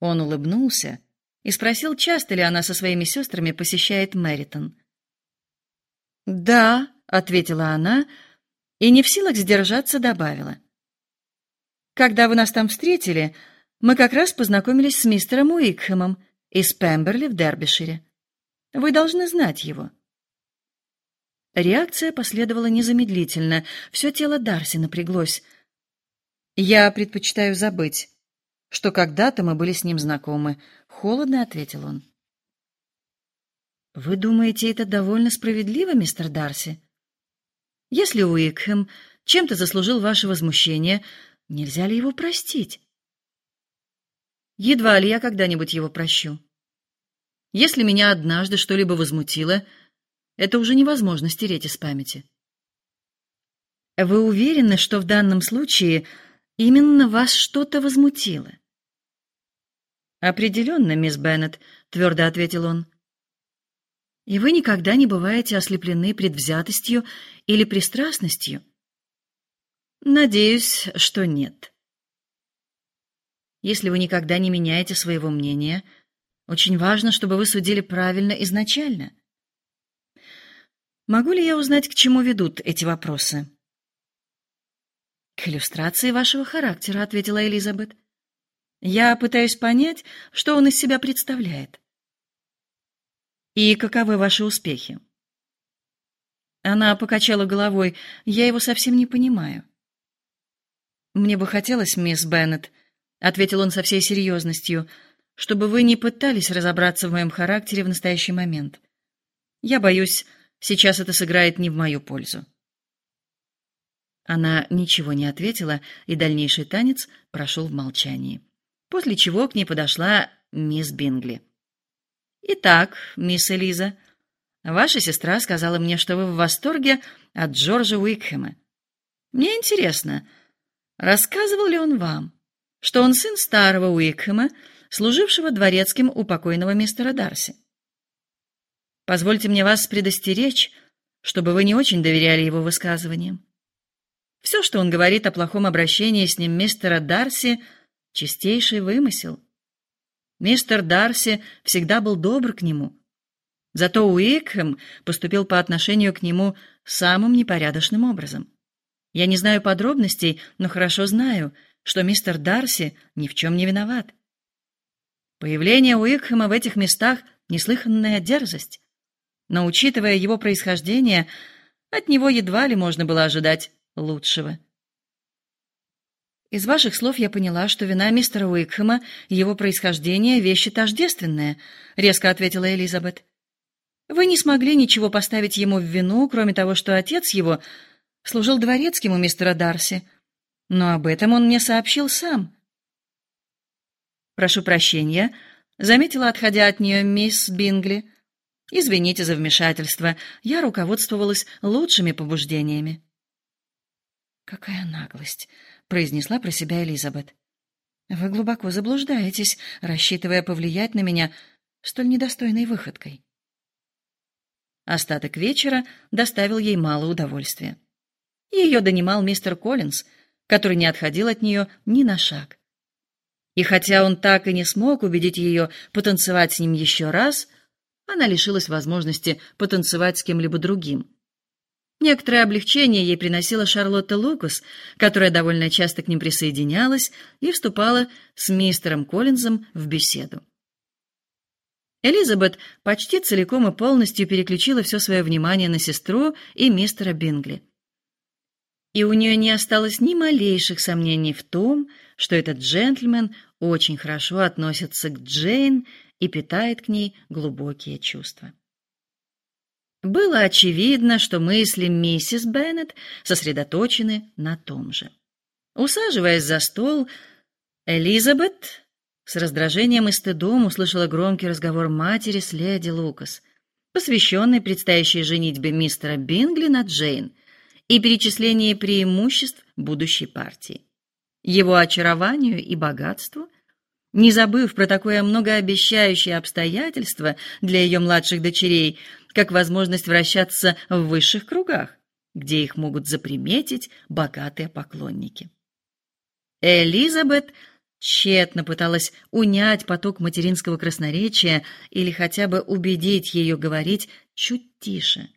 Он улыбнулся и спросил, часто ли она со своими сестрами посещает Мэритон. «Да», — ответила она, и не в силах сдержаться добавила. «Когда вы нас там встретили, мы как раз познакомились с мистером Уикхэмом из Пемберли в Дербишире. Вы должны знать его». Реакция последовала незамедлительно. Все тело Дарси напряглось. «Я предпочитаю забыть, что когда-то мы были с ним знакомы», — холодно ответил он. «Вы думаете, это довольно справедливо, мистер Дарси? Если Уикхэм чем-то заслужил ваше возмущение, нельзя ли его простить?» «Едва ли я когда-нибудь его прощу. Если меня однажды что-либо возмутило, это уже невозможно стереть из памяти». «Вы уверены, что в данном случае именно вас что-то возмутило?» «Определенно, мисс Беннет», — твердо ответил он. И вы никогда не бываете ослеплены предвзятостью или пристрастностью? Надеюсь, что нет. Если вы никогда не меняете своего мнения, очень важно, чтобы вы судили правильно изначально. Могу ли я узнать, к чему ведут эти вопросы? К иллюстрации вашего характера, ответила Элизабет. Я пытаюсь понять, что он из себя представляет. И каковы ваши успехи? Она покачала головой. Я его совсем не понимаю. Мне бы хотелось, мисс Беннет, ответил он со всей серьезностью, чтобы вы не пытались разобраться в моем характере в настоящий момент. Я боюсь, сейчас это сыграет не в мою пользу. Она ничего не ответила, и дальнейший танец прошел в молчании. После чего к ней подошла мисс Бингли. Итак, мисс Элиза, ваша сестра сказала мне, что вы в восторге от Джорджа Уикхэма. Мне интересно, рассказывал ли он вам, что он сын старого Уикхэма, служившего дворецким у покойного мистера Дарси? Позвольте мне вас предостеречь, чтобы вы не очень доверяли его высказываниям. Все, что он говорит о плохом обращении с ним мистера Дарси, чистейший вымысел. Мистер Дарси всегда был добр к нему. Зато Уикхэм поступил по отношению к нему самым непорядочным образом. Я не знаю подробностей, но хорошо знаю, что мистер Дарси ни в чем не виноват. Появление Уикхэма в этих местах — неслыханная дерзость. Но, учитывая его происхождение, от него едва ли можно было ожидать лучшего. Из ваших слов я поняла, что вина мистера Уикхэма и его происхождение вещи тождественные, резко ответила Элизабет. Вы не смогли ничего поставить ему в вину, кроме того, что отец его служил дворецким у мистера Дарси. Но об этом он мне сообщил сам. Прошу прощения, заметила, отходя от нее мисс Бингли. Извините за вмешательство. Я руководствовалась лучшими побуждениями. Какая наглость, произнесла про себя Элизабет. Вы глубоко заблуждаетесь, рассчитывая повлиять на меня столь недостойной выходкой. Остаток вечера доставил ей мало удовольствия. Ее донимал мистер Коллинз, который не отходил от нее ни на шаг. И хотя он так и не смог убедить ее потанцевать с ним еще раз, она лишилась возможности потанцевать с кем-либо другим. Некоторое облегчение ей приносила Шарлотта Лукас, которая довольно часто к ним присоединялась и вступала с мистером Коллинзом в беседу. Элизабет почти целиком и полностью переключила все свое внимание на сестру и мистера Бингли. И у нее не осталось ни малейших сомнений в том, что этот джентльмен очень хорошо относится к Джейн и питает к ней глубокие чувства. Было очевидно, что мысли миссис Беннет сосредоточены на том же. Усаживаясь за стол, Элизабет с раздражением и стыдом услышала громкий разговор матери с леди Лукас, посвященный предстоящей женитьбе мистера Бингли на Джейн и перечислении преимуществ будущей партии, его очарованию и богатству, не забыв про такое многообещающее обстоятельство для ее младших дочерей – как возможность вращаться в высших кругах, где их могут заприметить богатые поклонники. Элизабет тщетно пыталась унять поток материнского красноречия или хотя бы убедить ее говорить чуть тише,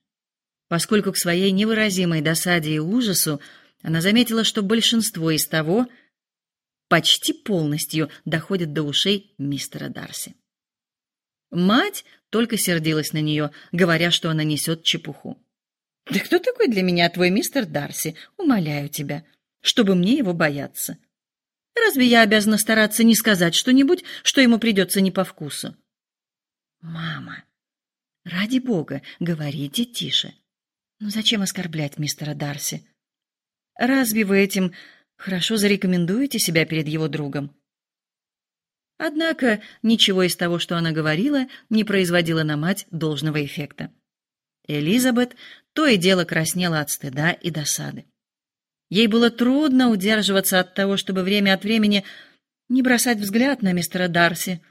поскольку к своей невыразимой досаде и ужасу она заметила, что большинство из того почти полностью доходит до ушей мистера Дарси. Мать только сердилась на нее, говоря, что она несет чепуху. «Да кто такой для меня твой мистер Дарси? Умоляю тебя, чтобы мне его бояться. Разве я обязана стараться не сказать что-нибудь, что ему придется не по вкусу?» «Мама, ради бога, говорите тише. Ну зачем оскорблять мистера Дарси? Разве вы этим хорошо зарекомендуете себя перед его другом?» Однако ничего из того, что она говорила, не производило на мать должного эффекта. Элизабет то и дело краснела от стыда и досады. Ей было трудно удерживаться от того, чтобы время от времени не бросать взгляд на мистера Дарси,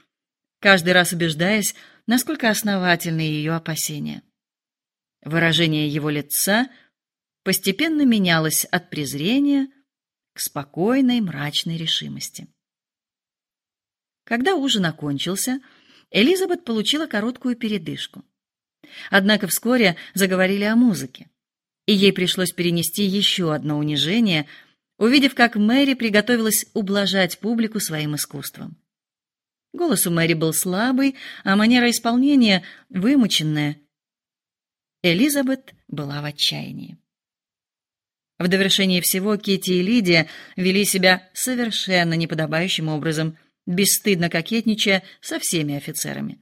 каждый раз убеждаясь, насколько основательны ее опасения. Выражение его лица постепенно менялось от презрения к спокойной мрачной решимости. Когда ужин окончился, Элизабет получила короткую передышку. Однако вскоре заговорили о музыке, и ей пришлось перенести еще одно унижение, увидев, как Мэри приготовилась ублажать публику своим искусством. Голос у Мэри был слабый, а манера исполнения вымученная. Элизабет была в отчаянии. В довершение всего Кити и Лидия вели себя совершенно неподобающим образом – бесстыдно кокетничая со всеми офицерами.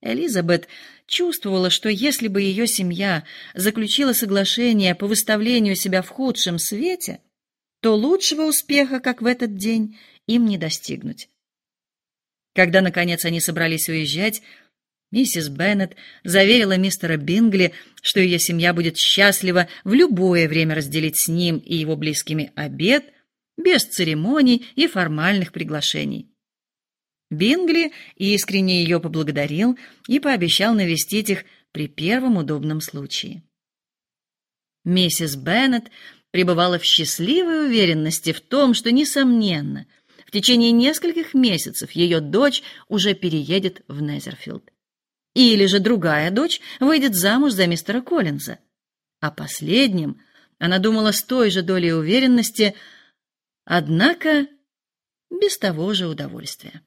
Элизабет чувствовала, что если бы ее семья заключила соглашение по выставлению себя в худшем свете, то лучшего успеха, как в этот день, им не достигнуть. Когда, наконец, они собрались уезжать, миссис Беннет заверила мистера Бингли, что ее семья будет счастлива в любое время разделить с ним и его близкими обед – без церемоний и формальных приглашений. Бингли искренне ее поблагодарил и пообещал навестить их при первом удобном случае. Миссис Беннет пребывала в счастливой уверенности в том, что, несомненно, в течение нескольких месяцев ее дочь уже переедет в Незерфилд. Или же другая дочь выйдет замуж за мистера Коллинза. О последнем она думала с той же долей уверенности – Однако без того же удовольствия.